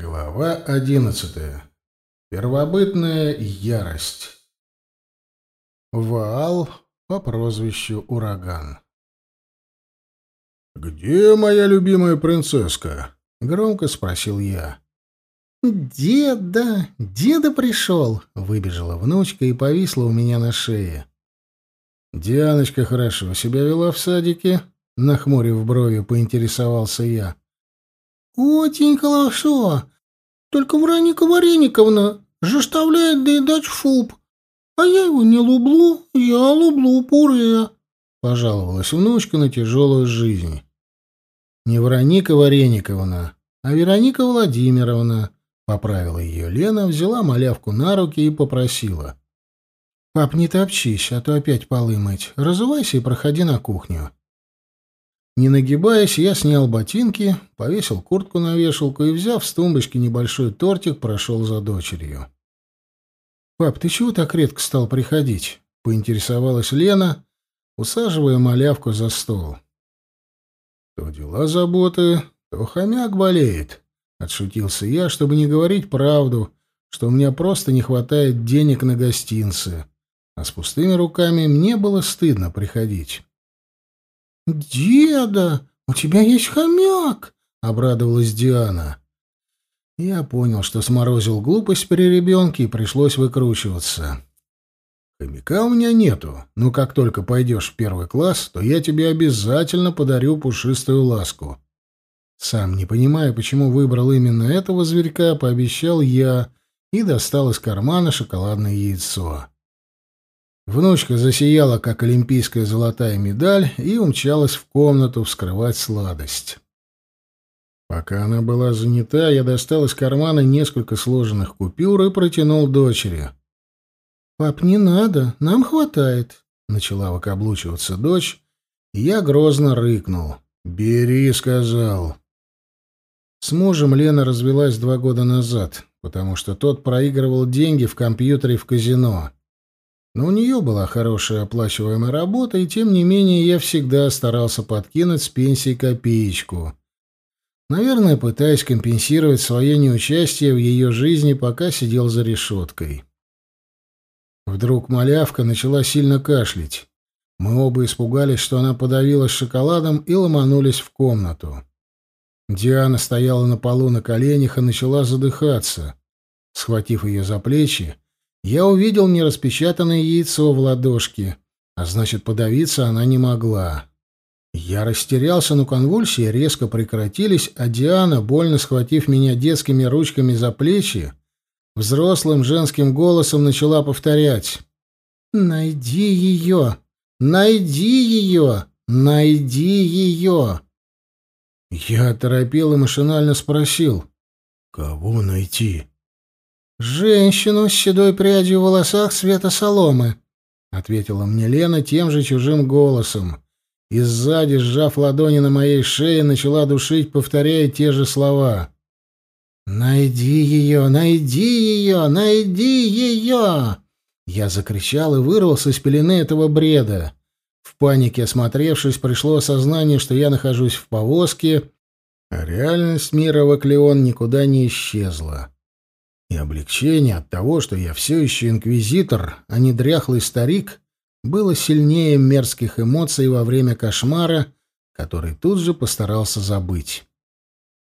Глава одиннадцатая. Первобытная ярость. Ваал по прозвищу Ураган. «Где моя любимая принцесска?» — громко спросил я. «Деда! Деда пришел!» — выбежала внучка и повисла у меня на шее. «Дианочка хорошо себя вела в садике?» — нахмурив брови, поинтересовался я. «Очень хорошо. Только Враника Варениковна заставляет доедать шуб, а я его не люблю, я люблю пуре», — пожаловалась внучка на тяжелую жизнь. «Не Враника Варениковна, а Вероника Владимировна», — поправила ее Лена, взяла малявку на руки и попросила. «Пап, не топчись, а то опять полы мыть. Разувайся и проходи на кухню». Не нагибаясь, я снял ботинки, повесил куртку на вешалку и, взяв с тумбочки небольшой тортик, прошел за дочерью. «Пап, ты чего так редко стал приходить?» — поинтересовалась Лена, усаживая малявку за стол. «То дела заботы, то хомяк болеет», — отшутился я, чтобы не говорить правду, что у меня просто не хватает денег на гостинцы, а с пустыми руками мне было стыдно приходить. «Деда, у тебя есть хомяк!» — обрадовалась Диана. Я понял, что сморозил глупость при ребенке и пришлось выкручиваться. «Хомяка у меня нету, но как только пойдешь в первый класс, то я тебе обязательно подарю пушистую ласку». Сам не понимая, почему выбрал именно этого зверька, пообещал я и достал из кармана шоколадное яйцо. Внучка засияла, как олимпийская золотая медаль, и умчалась в комнату вскрывать сладость. Пока она была занята, я достал из кармана несколько сложенных купюр и протянул дочери. «Пап, не надо, нам хватает», — начала выкаблучиваться дочь, и я грозно рыкнул. «Бери», — сказал. С мужем Лена развелась два года назад, потому что тот проигрывал деньги в компьютере в казино. Но у нее была хорошая оплачиваемая работа, и тем не менее я всегда старался подкинуть с пенсии копеечку. Наверное, пытаясь компенсировать свое неучастие в ее жизни, пока сидел за решеткой. Вдруг малявка начала сильно кашлять. Мы оба испугались, что она подавилась шоколадом, и ломанулись в комнату. Диана стояла на полу на коленях и начала задыхаться. Схватив ее за плечи, я увидел нераспечатанное яйцо в ладошке, а значит, подавиться она не могла. Я растерялся, но конвульсии резко прекратились, а Диана, больно схватив меня детскими ручками за плечи, взрослым женским голосом начала повторять. «Найди ее! Найди ее! Найди ее!» Я торопил и машинально спросил. «Кого найти?» «Женщину с седой прядью в волосах цвета соломы», — ответила мне Лена тем же чужим голосом. И сзади, сжав ладони на моей шее, начала душить, повторяя те же слова. «Найди ее! Найди ее! Найди ее!» Я закричал и вырвался из пелены этого бреда. В панике осмотревшись, пришло осознание, что я нахожусь в повозке, а реальность мира Ваклеон никуда не исчезла и облегчение от того, что я все еще инквизитор, а не дряхлый старик, было сильнее мерзких эмоций во время кошмара, который тут же постарался забыть.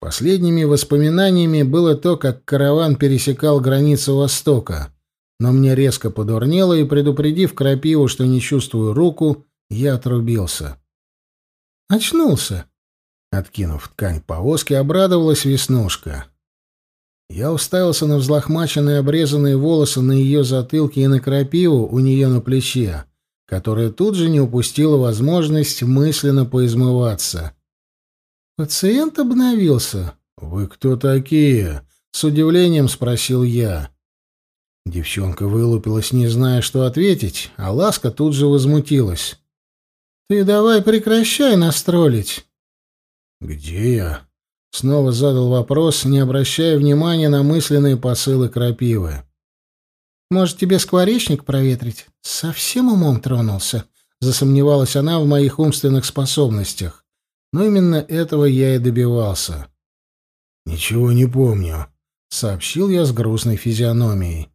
Последними воспоминаниями было то, как караван пересекал границу Востока, но мне резко подурнело, и, предупредив крапиву, что не чувствую руку, я отрубился. «Очнулся!» Откинув ткань повозки, обрадовалась Веснушка. Я уставился на взлохмаченные обрезанные волосы на ее затылке и на крапиву у нее на плече, которая тут же не упустила возможность мысленно поизмываться. «Пациент обновился». «Вы кто такие?» — с удивлением спросил я. Девчонка вылупилась, не зная, что ответить, а Ласка тут же возмутилась. «Ты давай прекращай настролить». «Где я?» Снова задал вопрос, не обращая внимания на мысленные посылы крапивы. «Может, тебе скворечник проветрить? Совсем умом тронулся?» Засомневалась она в моих умственных способностях. Но именно этого я и добивался. Ничего не помню, сообщил я с грустной физиономией.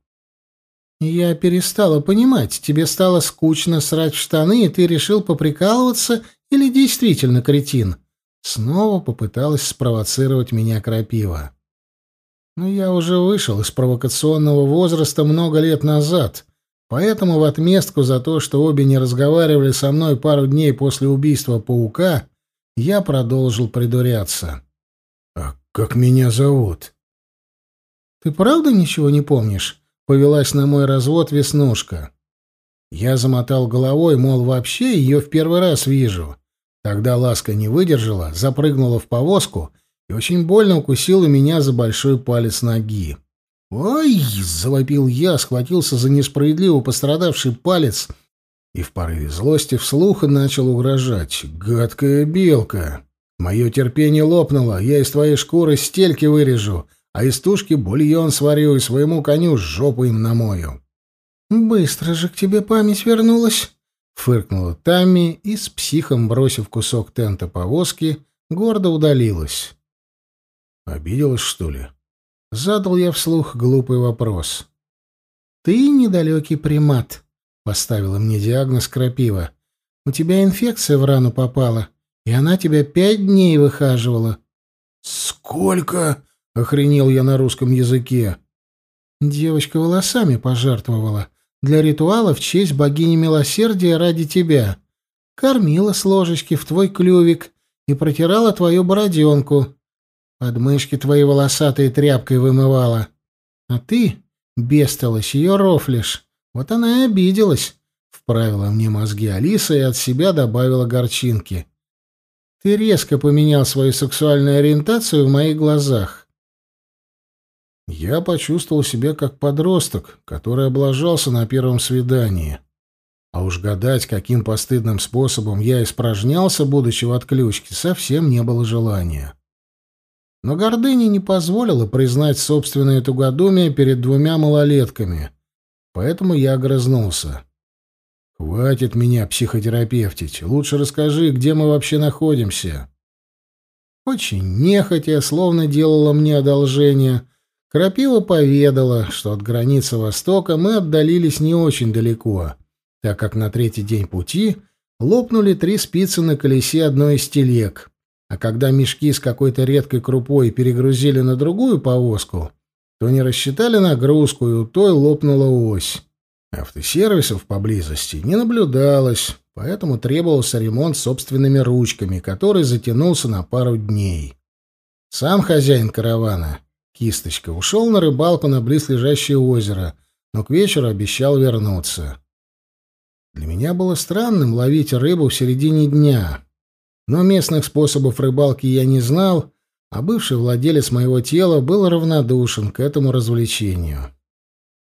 Я перестала понимать, тебе стало скучно срать в штаны, и ты решил поприкалываться или действительно кретин? Снова попыталась спровоцировать меня крапива. Но я уже вышел из провокационного возраста много лет назад, поэтому в отместку за то, что обе не разговаривали со мной пару дней после убийства паука, я продолжил придуряться. «А как меня зовут?» «Ты правда ничего не помнишь?» — повелась на мой развод Веснушка. Я замотал головой, мол, вообще ее в первый раз вижу. Тогда Ласка не выдержала, запрыгнула в повозку и очень больно укусила меня за большой палец ноги. «Ой!» — завопил я, схватился за несправедливо пострадавший палец и в порыве злости вслух начал угрожать. «Гадкая белка! Мое терпение лопнуло, я из твоей шкуры стельки вырежу, а из тушки бульон сварю и своему коню жопу им намою». «Быстро же к тебе память вернулась!» — фыркнула Тамми и, с психом бросив кусок тента повозки, гордо удалилась. «Обиделась, что ли?» Задал я вслух глупый вопрос. «Ты недалекий примат», — поставила мне диагноз крапива. «У тебя инфекция в рану попала, и она тебя пять дней выхаживала». «Сколько?» — охренел я на русском языке. Девочка волосами пожертвовала. Для ритуала в честь богини милосердия ради тебя. Кормила с ложечки в твой клювик и протирала твою бороденку. Подмышки твои волосатые тряпкой вымывала. А ты, бестолочь, ее рофлишь. Вот она и обиделась. Вправила мне мозги Алиса и от себя добавила горчинки. Ты резко поменял свою сексуальную ориентацию в моих глазах. Я почувствовал себя как подросток, который облажался на первом свидании. А уж гадать, каким постыдным способом я испражнялся, будучи в отключке, совсем не было желания. Но гордыня не позволила признать собственное тугодумие перед двумя малолетками, поэтому я огрызнулся. «Хватит меня психотерапевтить. Лучше расскажи, где мы вообще находимся». Очень нехотя, словно делала мне одолжение, Крапива поведала, что от границы Востока мы отдалились не очень далеко, так как на третий день пути лопнули три спицы на колесе одной из телег, а когда мешки с какой-то редкой крупой перегрузили на другую повозку, то не рассчитали нагрузку, и у той лопнула ось. Автосервисов поблизости не наблюдалось, поэтому требовался ремонт собственными ручками, который затянулся на пару дней. Сам хозяин каравана, Кисточка, ушел на рыбалку на близлежащее озеро, но к вечеру обещал вернуться. Для меня было странным ловить рыбу в середине дня. Но местных способов рыбалки я не знал, а бывший владелец моего тела был равнодушен к этому развлечению.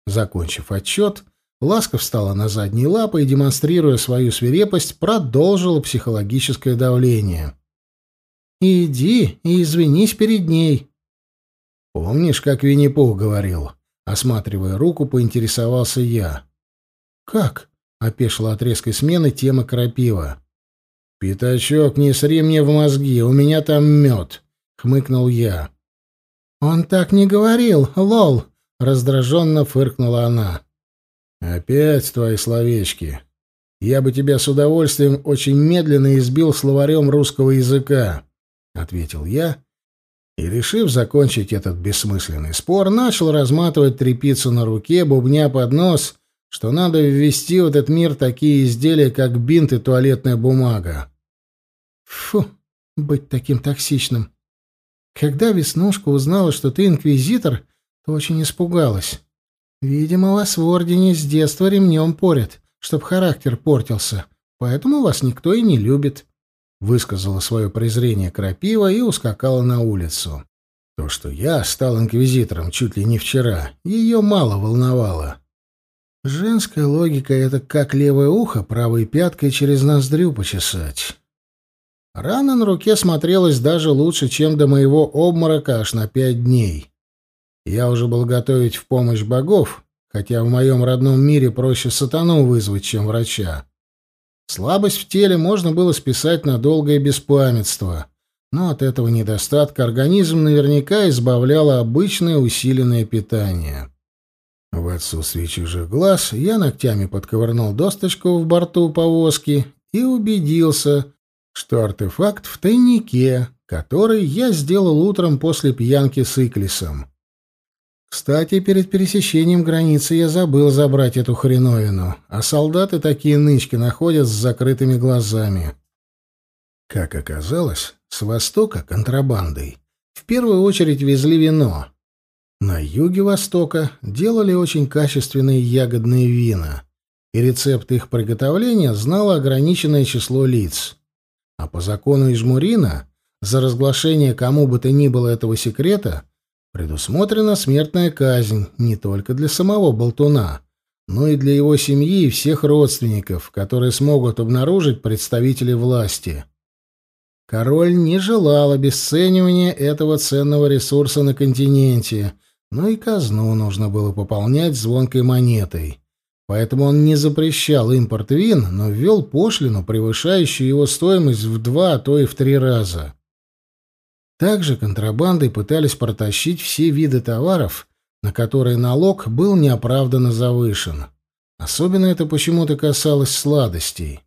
Закончив отчет, Ласка встала на задние лапы и, демонстрируя свою свирепость, продолжила психологическое давление. «Иди и извинись перед ней». «Помнишь, как Винни-Пух говорил?» Осматривая руку, поинтересовался я. «Как?» — опешила от резкой смены тема крапива. «Пятачок, не сри мне в мозги, у меня там мед», — хмыкнул я. «Он так не говорил, лол», — раздраженно фыркнула она. «Опять твои словечки. Я бы тебя с удовольствием очень медленно избил словарем русского языка», — ответил я, и, решив закончить этот бессмысленный спор, начал разматывать тряпицу на руке, бубня под нос, что надо ввести в этот мир такие изделия, как бинт и туалетная бумага. Фу, быть таким токсичным. Когда Веснушка узнала, что ты инквизитор, то очень испугалась. Видимо, вас в Ордене с детства ремнем порят, чтоб характер портился, поэтому вас никто и не любит. Высказала свое презрение крапива и ускакала на улицу. То, что я стал инквизитором чуть ли не вчера, ее мало волновало. Женская логика — это как левое ухо правой пяткой через ноздрю почесать. Рана на руке смотрелась даже лучше, чем до моего обморока аж на пять дней. Я уже был готовить в помощь богов, хотя в моем родном мире проще сатану вызвать, чем врача. Слабость в теле можно было списать на долгое беспамятство, но от этого недостатка организм наверняка избавляло обычное усиленное питание. В отсутствие чужих глаз я ногтями подковырнул досточку в борту повозки и убедился, что артефакт в тайнике, который я сделал утром после пьянки с Иклисом. Кстати, перед пересечением границы я забыл забрать эту хреновину, а солдаты такие нычки находят с закрытыми глазами. Как оказалось, с востока контрабандой в первую очередь везли вино. На юге Востока делали очень качественные ягодные вина, и рецепт их приготовления знало ограниченное число лиц. А по закону Ижмурина за разглашение кому бы то ни было этого секрета предусмотрена смертная казнь не только для самого болтуна, но и для его семьи и всех родственников, которые смогут обнаружить представители власти. Король не желал обесценивания этого ценного ресурса на континенте, но и казну нужно было пополнять звонкой монетой. Поэтому он не запрещал импорт вин, но ввел пошлину, превышающую его стоимость в два, а то и в три раза. Также контрабандой пытались протащить все виды товаров, на которые налог был неоправданно завышен. Особенно это почему-то касалось сладостей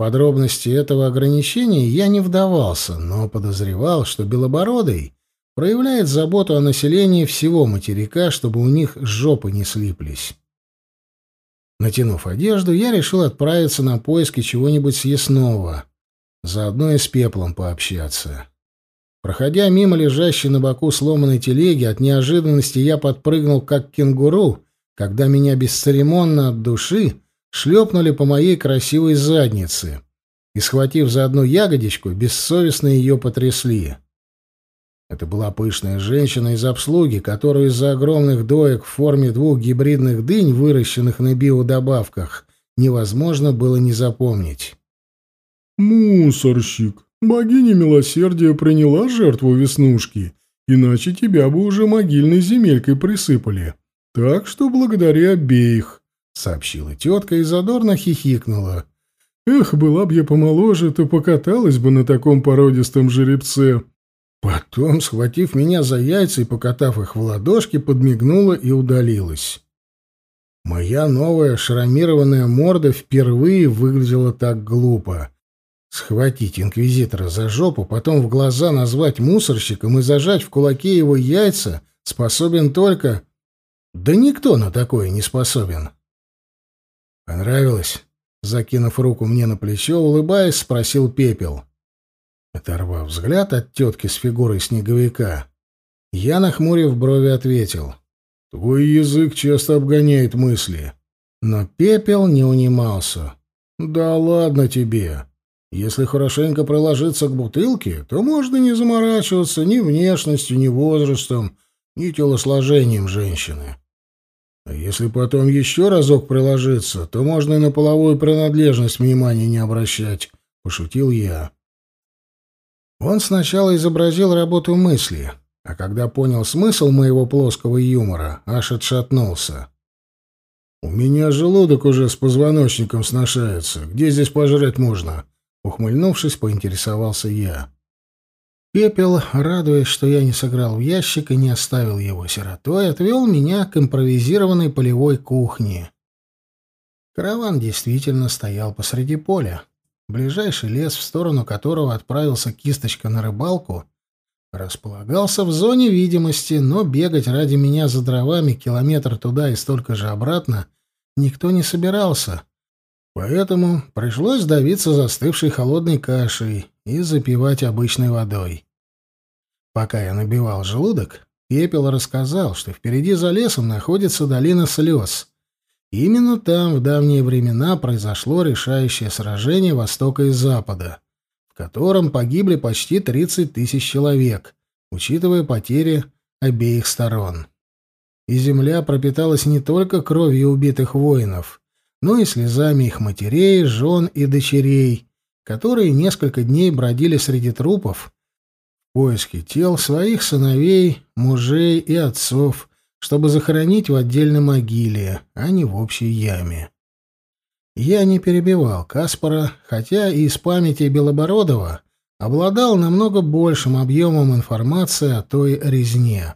подробности этого ограничения я не вдавался, но подозревал, что Белобородый проявляет заботу о населении всего материка, чтобы у них жопы не слиплись. Натянув одежду, я решил отправиться на поиски чего-нибудь съестного, заодно и с пеплом пообщаться. Проходя мимо лежащей на боку сломанной телеги, от неожиданности я подпрыгнул как кенгуру, когда меня бесцеремонно от души шлепнули по моей красивой заднице и, схватив за одну ягодичку, бессовестно ее потрясли. Это была пышная женщина из обслуги, которую из-за огромных доек в форме двух гибридных дынь, выращенных на биодобавках, невозможно было не запомнить. «Мусорщик, богиня милосердия приняла жертву Веснушки, иначе тебя бы уже могильной земелькой присыпали. Так что благодари обеих. — сообщила тетка и задорно хихикнула. «Эх, была б я помоложе, то покаталась бы на таком породистом жеребце». Потом, схватив меня за яйца и покатав их в ладошки, подмигнула и удалилась. Моя новая шрамированная морда впервые выглядела так глупо. Схватить инквизитора за жопу, потом в глаза назвать мусорщиком и зажать в кулаке его яйца способен только... Да никто на такое не способен. «Понравилось?» Закинув руку мне на плечо, улыбаясь, спросил Пепел. Оторвав взгляд от тетки с фигурой снеговика, я, нахмурив брови, ответил. «Твой язык часто обгоняет мысли». Но Пепел не унимался. «Да ладно тебе. Если хорошенько приложиться к бутылке, то можно не заморачиваться ни внешностью, ни возрастом, ни телосложением женщины. А если потом еще разок приложиться, то можно и на половую принадлежность внимания не обращать, — пошутил я. Он сначала изобразил работу мысли, а когда понял смысл моего плоского юмора, аж отшатнулся. «У меня желудок уже с позвоночником сношается. Где здесь пожрать можно?» Ухмыльнувшись, поинтересовался я. Пепел, радуясь, что я не сыграл в ящик и не оставил его сиротой, отвел меня к импровизированной полевой кухне. Караван действительно стоял посреди поля. Ближайший лес, в сторону которого отправился кисточка на рыбалку, располагался в зоне видимости, но бегать ради меня за дровами километр туда и столько же обратно никто не собирался. Поэтому пришлось давиться застывшей холодной кашей и запивать обычной водой. Пока я набивал желудок, Пепел рассказал, что впереди за лесом находится долина слез. Именно там в давние времена произошло решающее сражение Востока и Запада, в котором погибли почти 30 тысяч человек, учитывая потери обеих сторон. И земля пропиталась не только кровью убитых воинов, но и слезами их матерей, жен и дочерей, которые несколько дней бродили среди трупов в поиске тел своих сыновей, мужей и отцов, чтобы захоронить в отдельной могиле, а не в общей яме. Я не перебивал Каспара, хотя и из памяти Белобородова обладал намного большим объемом информации о той резне.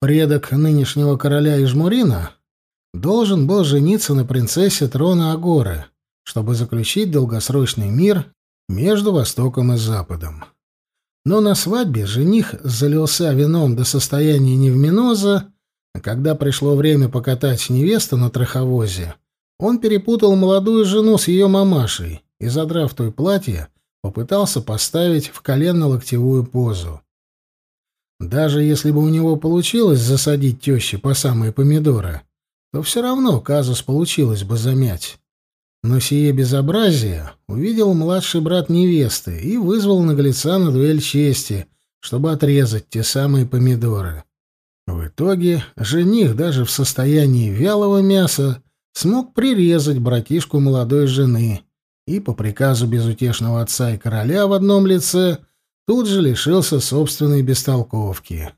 Предок нынешнего короля Ижмурина должен был жениться на принцессе трона Агоры, чтобы заключить долгосрочный мир между Востоком и Западом. Но на свадьбе жених залился вином до состояния невминоза, а когда пришло время покатать невесту на траховозе, он перепутал молодую жену с ее мамашей и, задрав той платье, попытался поставить в коленно-локтевую позу. Даже если бы у него получилось засадить тещи по самые помидоры, то все равно казус получилось бы замять. Но сие безобразие увидел младший брат невесты и вызвал наглеца на дуэль чести, чтобы отрезать те самые помидоры. В итоге жених даже в состоянии вялого мяса смог прирезать братишку молодой жены и по приказу безутешного отца и короля в одном лице тут же лишился собственной бестолковки.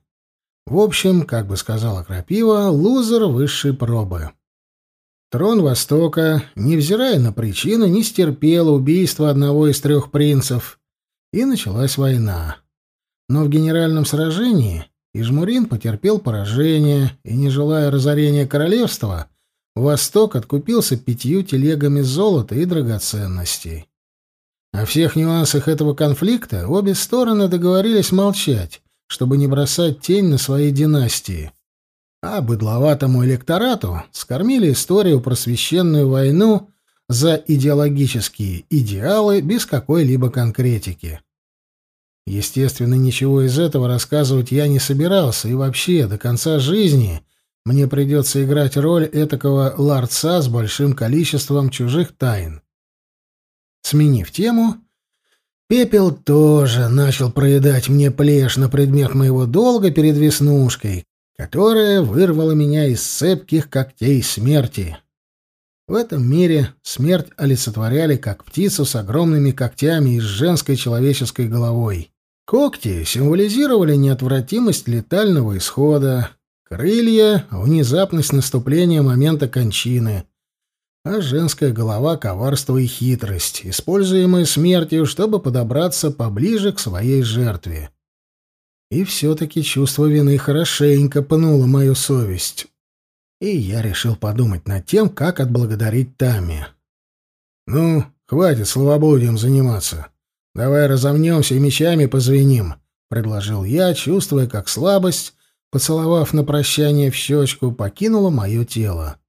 В общем, как бы сказала Крапива, лузер высшей пробы. Трон Востока, невзирая на причину, не стерпел убийства одного из трех принцев, и началась война. Но в генеральном сражении Ижмурин потерпел поражение, и, не желая разорения королевства, Восток откупился пятью телегами золота и драгоценностей. О всех нюансах этого конфликта обе стороны договорились молчать, чтобы не бросать тень на свои династии. А быдловатому электорату скормили историю про священную войну за идеологические идеалы без какой-либо конкретики. Естественно, ничего из этого рассказывать я не собирался, и вообще до конца жизни мне придется играть роль этакого ларца с большим количеством чужих тайн. Сменив тему, Пепел тоже начал проедать мне плешь на предмет моего долга перед Веснушкой, которая вырвала меня из цепких когтей смерти. В этом мире смерть олицетворяли как птицу с огромными когтями и с женской человеческой головой. Когти символизировали неотвратимость летального исхода, крылья — внезапность наступления момента кончины, а женская голова — коварство и хитрость, используемые смертью, чтобы подобраться поближе к своей жертве. И все-таки чувство вины хорошенько пнуло мою совесть. И я решил подумать над тем, как отблагодарить Тами. «Ну, хватит словоблудием заниматься. Давай разомнемся и мечами позвеним», — предложил я, чувствуя, как слабость, поцеловав на прощание в щечку, покинула мое тело.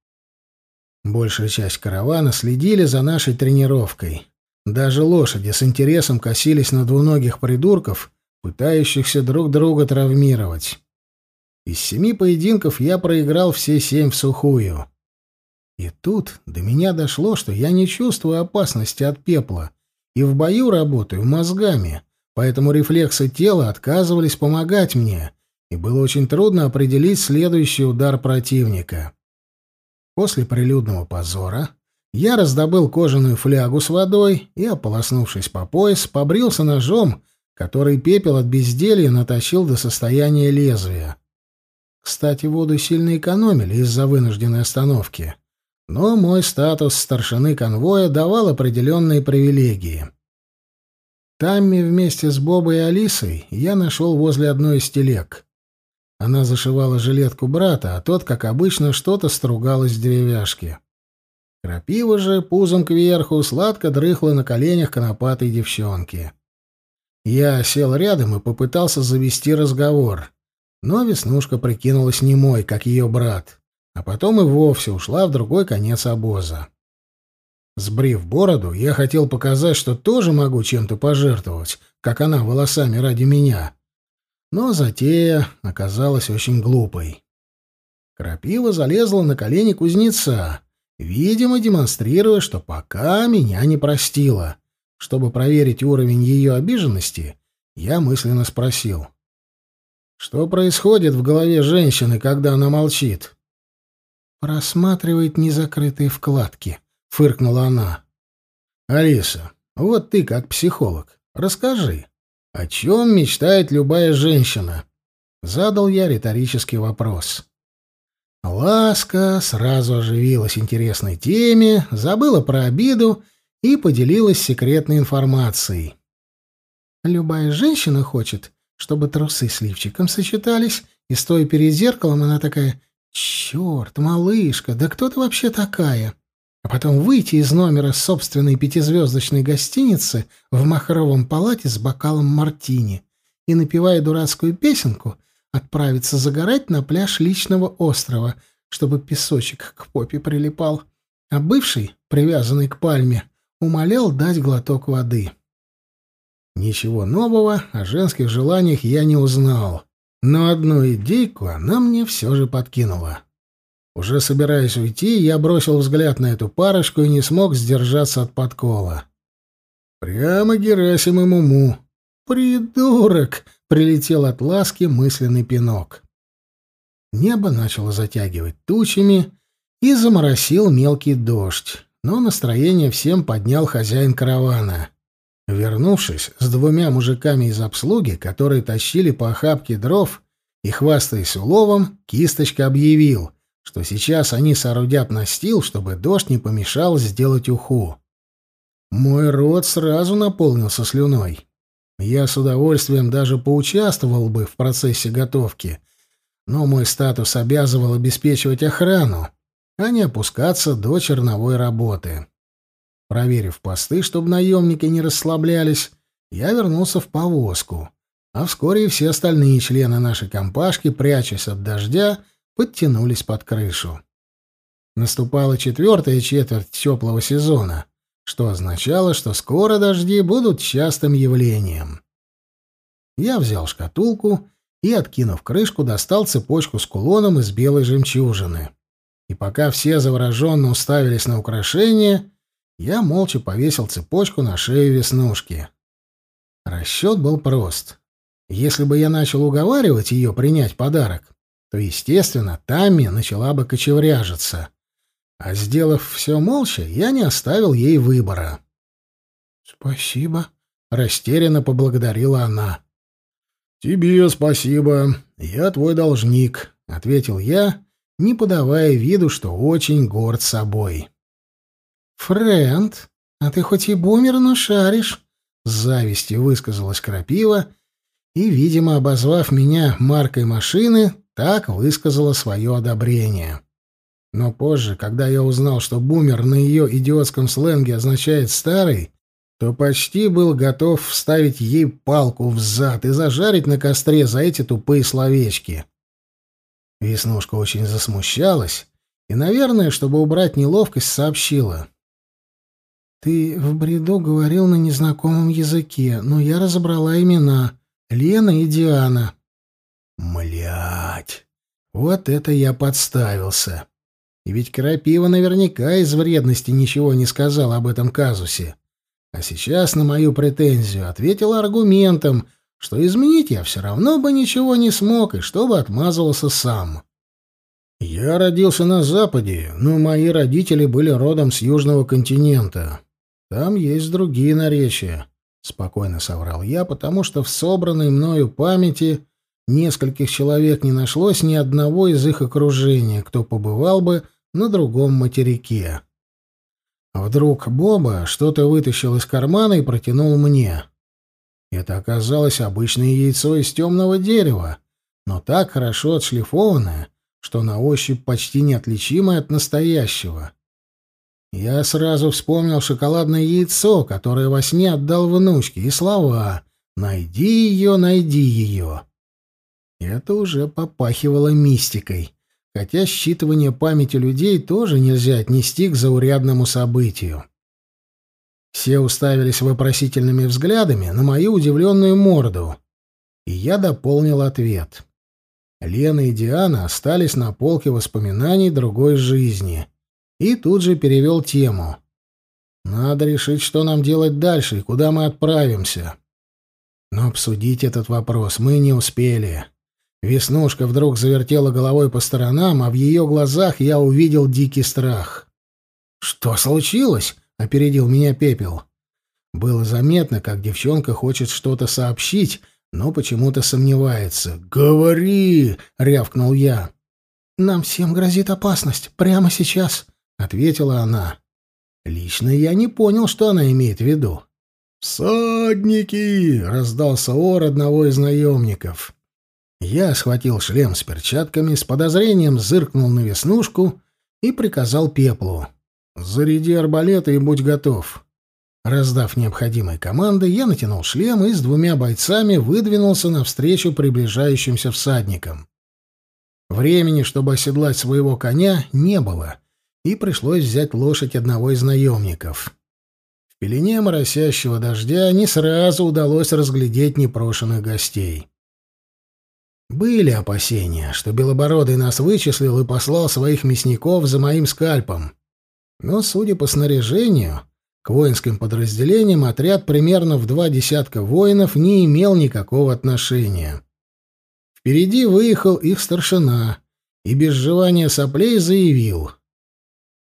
Большая часть каравана следили за нашей тренировкой. Даже лошади с интересом косились на двуногих придурков, пытающихся друг друга травмировать. Из семи поединков я проиграл все семь в сухую. И тут до меня дошло, что я не чувствую опасности от пепла, и в бою работаю мозгами, поэтому рефлексы тела отказывались помогать мне, и было очень трудно определить следующий удар противника. После прилюдного позора я раздобыл кожаную флягу с водой и, ополоснувшись по пояс, побрился ножом, который пепел от безделья натащил до состояния лезвия. Кстати, воду сильно экономили из-за вынужденной остановки. Но мой статус старшины конвоя давал определенные привилегии. Тамми вместе с Бобой и Алисой я нашел возле одной из телег. Она зашивала жилетку брата, а тот, как обычно, что-то стругал из деревяшки. Крапива же, пузом кверху, сладко дрыхла на коленях конопатой девчонки. Я сел рядом и попытался завести разговор, но Веснушка прикинулась немой, как ее брат, а потом и вовсе ушла в другой конец обоза. Сбрив бороду, я хотел показать, что тоже могу чем-то пожертвовать, как она волосами ради меня, но затея оказалась очень глупой. Крапива залезла на колени кузнеца, видимо, демонстрируя, что пока меня не простила. Чтобы проверить уровень ее обиженности, я мысленно спросил. «Что происходит в голове женщины, когда она молчит?» «Просматривает незакрытые вкладки», — фыркнула она. «Алиса, вот ты как психолог, расскажи, «О чем мечтает любая женщина?» — задал я риторический вопрос. Ласка сразу оживилась интересной теме, забыла про обиду и поделилась секретной информацией. Любая женщина хочет, чтобы трусы с лифчиком сочетались, и стоя перед зеркалом, она такая «Черт, малышка, да кто ты вообще такая?» А потом выйти из номера собственной пятизвездочной гостиницы в махровом палате с бокалом мартини и, напевая дурацкую песенку, отправиться загорать на пляж личного острова, чтобы песочек к попе прилипал. А бывший, привязанный к пальме, умолял дать глоток воды. Ничего нового о женских желаниях я не узнал, но одну идейку она мне все же подкинула. Уже собираясь уйти, я бросил взгляд на эту парочку и не смог сдержаться от подкола. Прямо Герасим и Муму. «Придурок!» — прилетел от ласки мысленный пинок. Небо начало затягивать тучами и заморосил мелкий дождь, но настроение всем поднял хозяин каравана. Вернувшись с двумя мужиками из обслуги, которые тащили по охапке дров и, хвастаясь уловом, кисточка объявил, что сейчас они соорудят настил, чтобы дождь не помешал сделать уху. Мой рот сразу наполнился слюной. Я с удовольствием даже поучаствовал бы в процессе готовки, но мой статус обязывал обеспечивать охрану, а не опускаться до черновой работы. Проверив посты, чтобы наемники не расслаблялись, я вернулся в повозку, а вскоре и все остальные члены нашей компашки, прячась от дождя, подтянулись под крышу. Наступала четвертая четверть теплого сезона, что означало, что скоро дожди будут частым явлением. Я взял шкатулку и, откинув крышку, достал цепочку с кулоном из белой жемчужины. И пока все завороженно уставились на украшение, я молча повесил цепочку на шею Веснушки. Расчет был прост. Если бы я начал уговаривать ее принять подарок, то, естественно, Тамми начала бы кочевряжиться. А сделав все молча, я не оставил ей выбора. «Спасибо», — растерянно поблагодарила она. «Тебе спасибо. Я твой должник», — ответил я, не подавая виду, что очень горд собой. «Фрэнд, а ты хоть и бумер, но шаришь», — с завистью высказалась Крапива и, видимо, обозвав меня маркой машины, так высказала свое одобрение. Но позже, когда я узнал, что бумер на ее идиотском сленге означает «старый», то почти был готов вставить ей палку в зад и зажарить на костре за эти тупые словечки. Веснушка очень засмущалась и, наверное, чтобы убрать неловкость, сообщила. «Ты в бреду говорил на незнакомом языке, но я разобрала имена. Лена и Диана». «Млять! Вот это я подставился!» И ведь Крапива наверняка из вредности ничего не сказал об этом казусе. А сейчас на мою претензию ответил аргументом, что изменить я все равно бы ничего не смог и чтобы отмазывался сам. Я родился на Западе, но мои родители были родом с Южного континента. Там есть другие наречия, спокойно соврал я, потому что в собранной мною памяти нескольких человек не нашлось ни одного из их окружения, кто побывал бы на другом материке. Вдруг Боба что-то вытащил из кармана и протянул мне. Это оказалось обычное яйцо из темного дерева, но так хорошо отшлифованное, что на ощупь почти неотличимое от настоящего. Я сразу вспомнил шоколадное яйцо, которое во сне отдал внучке, и слова «Найди ее, найди ее». Это уже попахивало мистикой, хотя считывание памяти людей тоже нельзя отнести к заурядному событию. Все уставились вопросительными взглядами на мою удивленную морду, и я дополнил ответ. Лена и Диана остались на полке воспоминаний другой жизни — и тут же перевел тему. «Надо решить, что нам делать дальше и куда мы отправимся». Но обсудить этот вопрос мы не успели. Веснушка вдруг завертела головой по сторонам, а в ее глазах я увидел дикий страх. «Что случилось?» — опередил меня Пепел. Было заметно, как девчонка хочет что-то сообщить, но почему-то сомневается. «Говори!» — рявкнул я. «Нам всем грозит опасность. Прямо сейчас», — ответила она. Лично я не понял, что она имеет в виду. «Всадники!» — раздался ор одного из наемников. Я схватил шлем с перчатками, с подозрением зыркнул на веснушку и приказал пеплу. «Заряди арбалеты и будь готов». Раздав необходимые команды, я натянул шлем и с двумя бойцами выдвинулся навстречу приближающимся всадникам. Времени, чтобы оседлать своего коня, не было, и пришлось взять лошадь одного из наемников. В пелене моросящего дождя не сразу удалось разглядеть непрошенных гостей. Были опасения, что Белобородый нас вычислил и послал своих мясников за моим скальпом. Но, судя по снаряжению, к воинским подразделениям отряд примерно в два десятка воинов не имел никакого отношения. Впереди выехал их старшина и без жевания соплей заявил.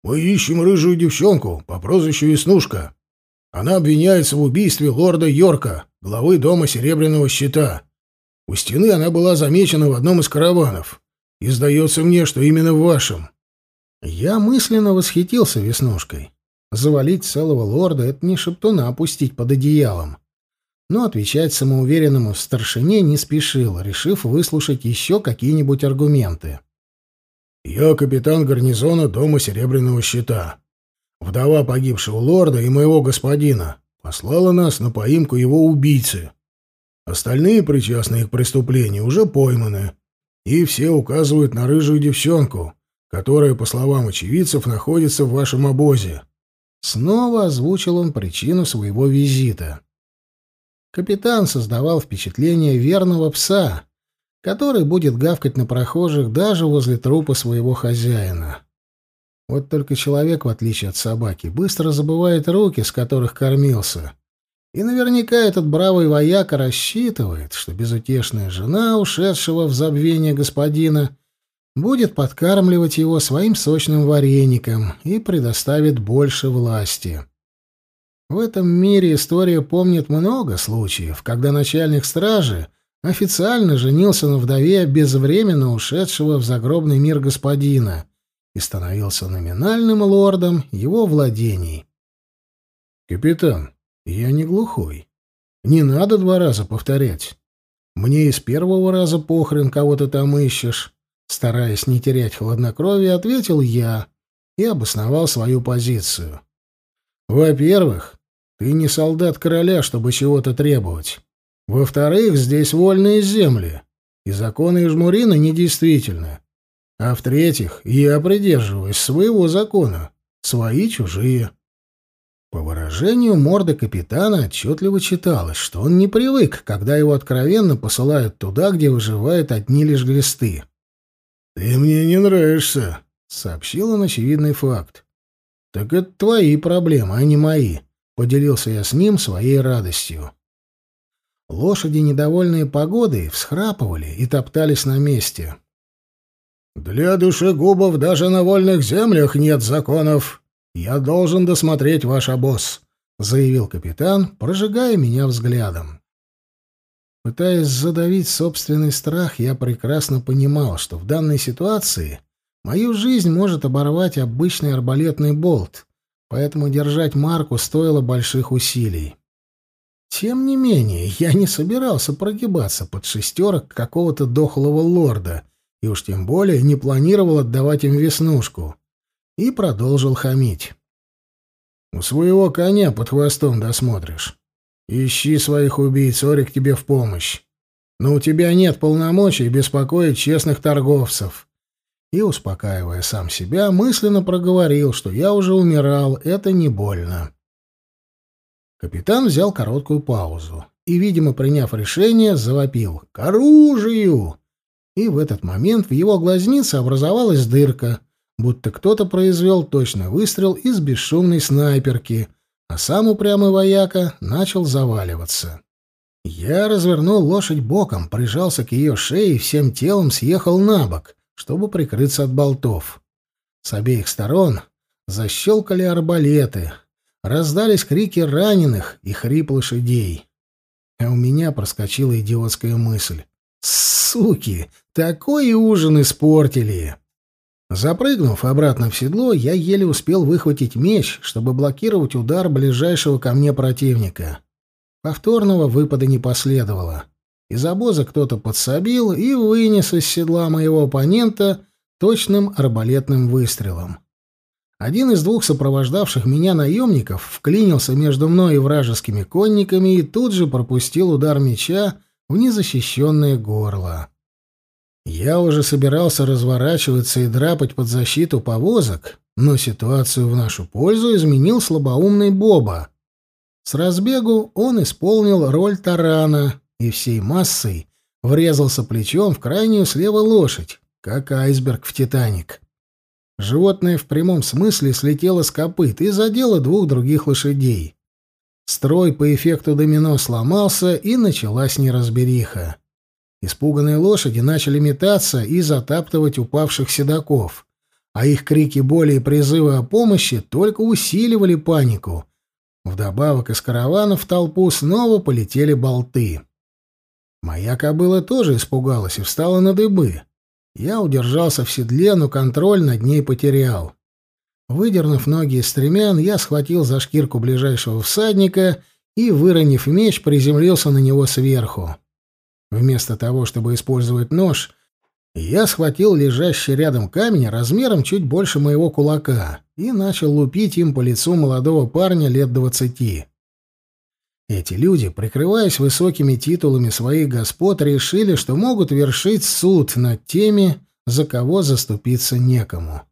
«Мы ищем рыжую девчонку по прозвищу Веснушка. Она обвиняется в убийстве лорда Йорка, главы дома Серебряного Щита. У стены она была замечена в одном из караванов. И сдается мне, что именно в вашем». Я мысленно восхитился Веснушкой. Завалить целого лорда — это не шептуна опустить под одеялом. Но отвечать самоуверенному старшине не спешил, решив выслушать еще какие-нибудь аргументы. «Я капитан гарнизона Дома Серебряного Щита. Вдова погибшего лорда и моего господина послала нас на поимку его убийцы. Остальные, причастные к преступлению, уже пойманы, и все указывают на рыжую девчонку, которая, по словам очевидцев, находится в вашем обозе. Снова озвучил он причину своего визита. Капитан создавал впечатление верного пса, который будет гавкать на прохожих даже возле трупа своего хозяина. Вот только человек, в отличие от собаки, быстро забывает руки, с которых кормился. И наверняка этот бравый вояка рассчитывает, что безутешная жена, ушедшего в забвение господина, будет подкармливать его своим сочным вареником и предоставит больше власти. В этом мире история помнит много случаев, когда начальник стражи официально женился на вдове безвременно ушедшего в загробный мир господина и становился номинальным лордом его владений. «Капитан, я не глухой. Не надо два раза повторять. Мне из первого раза похрен, кого ты там ищешь. Стараясь не терять хладнокровия, ответил я и обосновал свою позицию. Во-первых, ты не солдат короля, чтобы чего-то требовать. Во-вторых, здесь вольные земли, и законы Ижмурина недействительны. А в-третьих, я придерживаюсь своего закона, свои чужие. По выражению морды капитана отчетливо читалось, что он не привык, когда его откровенно посылают туда, где выживают одни лишь глисты. «Ты мне не нравишься», — сообщил он очевидный факт. «Так это твои проблемы, а не мои», — поделился я с ним своей радостью. Лошади, недовольные погодой, всхрапывали и топтались на месте. «Для душегубов даже на вольных землях нет законов. Я должен досмотреть ваш обоз», — заявил капитан, прожигая меня взглядом. Пытаясь задавить собственный страх, я прекрасно понимал, что в данной ситуации мою жизнь может оборвать обычный арбалетный болт, поэтому держать марку стоило больших усилий. Тем не менее, я не собирался прогибаться под шестерок какого-то дохлого лорда, и уж тем более не планировал отдавать им веснушку. И продолжил хамить. «У своего коня под хвостом досмотришь. Ищи своих убийц, Орик тебе в помощь. Но у тебя нет полномочий беспокоить честных торговцев. И, успокаивая сам себя, мысленно проговорил, что я уже умирал, это не больно. Капитан взял короткую паузу и, видимо, приняв решение, завопил «К оружию!» И в этот момент в его глазнице образовалась дырка, будто кто-то произвел точный выстрел из бесшумной снайперки — а сам упрямый вояка начал заваливаться. Я развернул лошадь боком, прижался к ее шее и всем телом съехал на бок, чтобы прикрыться от болтов. С обеих сторон защелкали арбалеты, раздались крики раненых и хрип лошадей. А у меня проскочила идиотская мысль. «Суки! Такой ужин испортили!» Запрыгнув обратно в седло, я еле успел выхватить меч, чтобы блокировать удар ближайшего ко мне противника. Повторного выпада не последовало. Из обоза кто-то подсобил и вынес из седла моего оппонента точным арбалетным выстрелом. Один из двух сопровождавших меня наемников вклинился между мной и вражескими конниками и тут же пропустил удар меча в незащищенное горло. Я уже собирался разворачиваться и драпать под защиту повозок, но ситуацию в нашу пользу изменил слабоумный Боба. С разбегу он исполнил роль тарана и всей массой врезался плечом в крайнюю слева лошадь, как айсберг в «Титаник». Животное в прямом смысле слетело с копыт и задело двух других лошадей. Строй по эффекту домино сломался, и началась неразбериха. Испуганные лошади начали метаться и затаптывать упавших седаков, а их крики боли и призывы о помощи только усиливали панику. Вдобавок из каравана в толпу снова полетели болты. Моя кобыла тоже испугалась и встала на дыбы. Я удержался в седле, но контроль над ней потерял. Выдернув ноги из стремян, я схватил за шкирку ближайшего всадника и, выронив меч, приземлился на него сверху. Вместо того, чтобы использовать нож, я схватил лежащий рядом камень размером чуть больше моего кулака и начал лупить им по лицу молодого парня лет двадцати. Эти люди, прикрываясь высокими титулами своих господ, решили, что могут вершить суд над теми, за кого заступиться некому.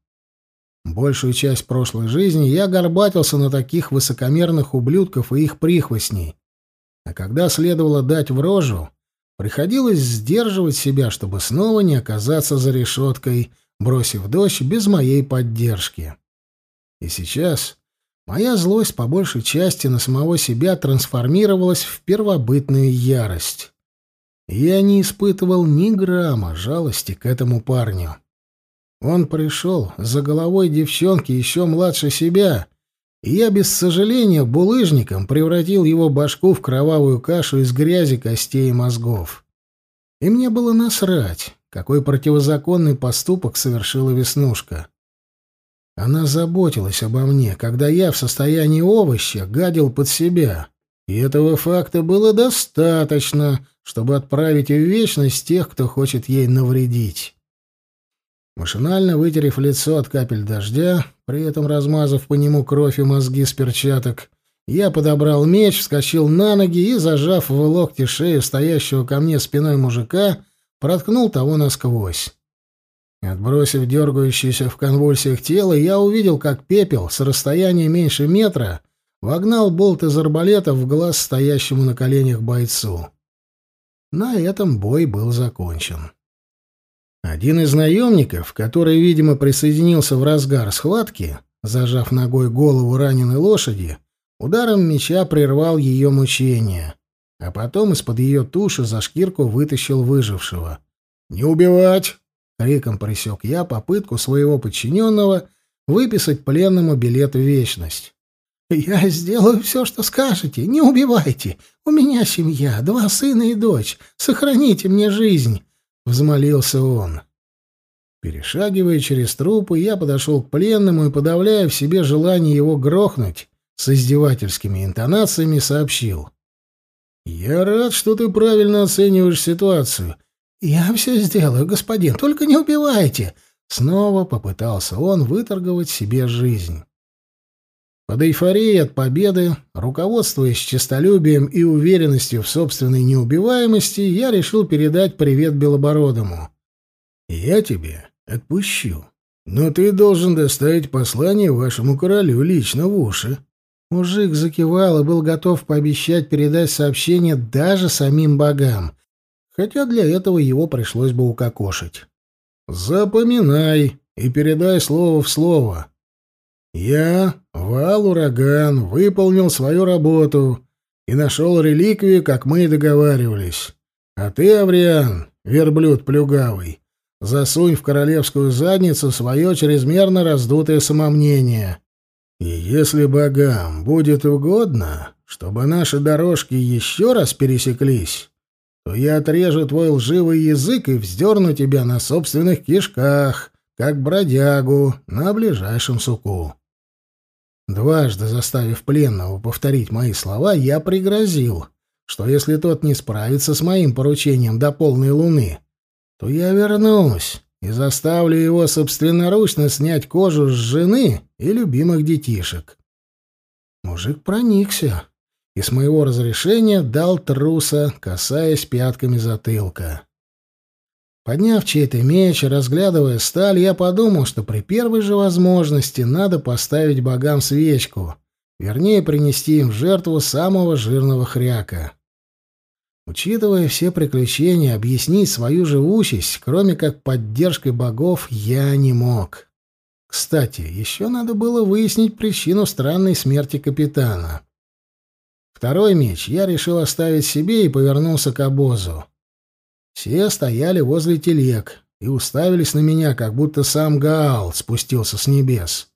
Большую часть прошлой жизни я горбатился на таких высокомерных ублюдков и их прихвостней. А когда следовало дать в рожу, приходилось сдерживать себя, чтобы снова не оказаться за решеткой, бросив дочь без моей поддержки. И сейчас Моя злость по большей части на самого себя трансформировалась в первобытную ярость. Я не испытывал ни грамма жалости к этому парню. Он пришел за головой девчонки еще младше себя, и я без сожаления булыжником превратил его башку в кровавую кашу из грязи, костей и мозгов. И мне было насрать, какой противозаконный поступок совершила Веснушка. Она заботилась обо мне, когда я в состоянии овоща гадил под себя. И этого факта было достаточно, чтобы отправить в вечность тех, кто хочет ей навредить. Машинально вытерев лицо от капель дождя, при этом размазав по нему кровь и мозги с перчаток, я подобрал меч, вскочил на ноги и, зажав в локте шею стоящего ко мне спиной мужика, проткнул того насквозь. Отбросив дергающееся в конвульсиях тело, я увидел, как пепел с расстояния меньше метра вогнал болт из арбалета в глаз стоящему на коленях бойцу. На этом бой был закончен. Один из наемников, который, видимо, присоединился в разгар схватки, зажав ногой голову раненой лошади, ударом меча прервал ее мучение, а потом из-под ее туши за шкирку вытащил выжившего. «Не убивать!» Криком пресек я попытку своего подчиненного выписать пленному билет в вечность. «Я сделаю все, что скажете. Не убивайте. У меня семья, два сына и дочь. Сохраните мне жизнь», — взмолился он. Перешагивая через трупы, я подошел к пленному и, подавляя в себе желание его грохнуть, с издевательскими интонациями сообщил. «Я рад, что ты правильно оцениваешь ситуацию «Я все сделаю, господин, только не убивайте!» Снова попытался он выторговать себе жизнь. Под эйфорией от победы, руководствуясь честолюбием и уверенностью в собственной неубиваемости, я решил передать привет Белобородому. «Я тебе отпущу, но ты должен доставить послание вашему королю лично в уши». Мужик закивал и был готов пообещать передать сообщение даже самим богам, хотя для этого его пришлось бы укокошить. «Запоминай и передай слово в слово. Я, Вал Ураган, выполнил свою работу и нашел реликвию, как мы и договаривались. А ты, Авриан, верблюд плюгавый, засунь в королевскую задницу свое чрезмерно раздутое самомнение. И если богам будет угодно, чтобы наши дорожки еще раз пересеклись, то я отрежу твой лживый язык и вздерну тебя на собственных кишках, как бродягу на ближайшем суку. Дважды заставив пленного повторить мои слова, я пригрозил, что если тот не справится с моим поручением до полной луны, то я вернусь и заставлю его собственноручно снять кожу с жены и любимых детишек. Мужик проникся и с моего разрешения дал труса, касаясь пятками затылка. Подняв чей-то меч и разглядывая сталь, я подумал, что при первой же возможности надо поставить богам свечку, вернее, принести им в жертву самого жирного хряка. Учитывая все приключения, объяснить свою живучесть, кроме как поддержкой богов, я не мог. Кстати, еще надо было выяснить причину странной смерти капитана. Второй меч я решил оставить себе и повернулся к обозу. Все стояли возле телег и уставились на меня, как будто сам Гаал спустился с небес.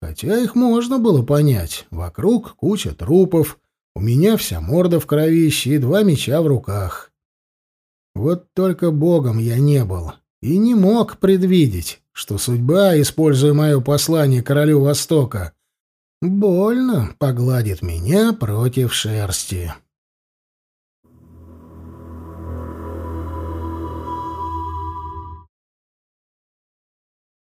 Хотя их можно было понять. Вокруг куча трупов, у меня вся морда в кровище и два меча в руках. Вот только богом я не был и не мог предвидеть, что судьба, используя мое послание королю Востока, больно погладит меня против шерсти.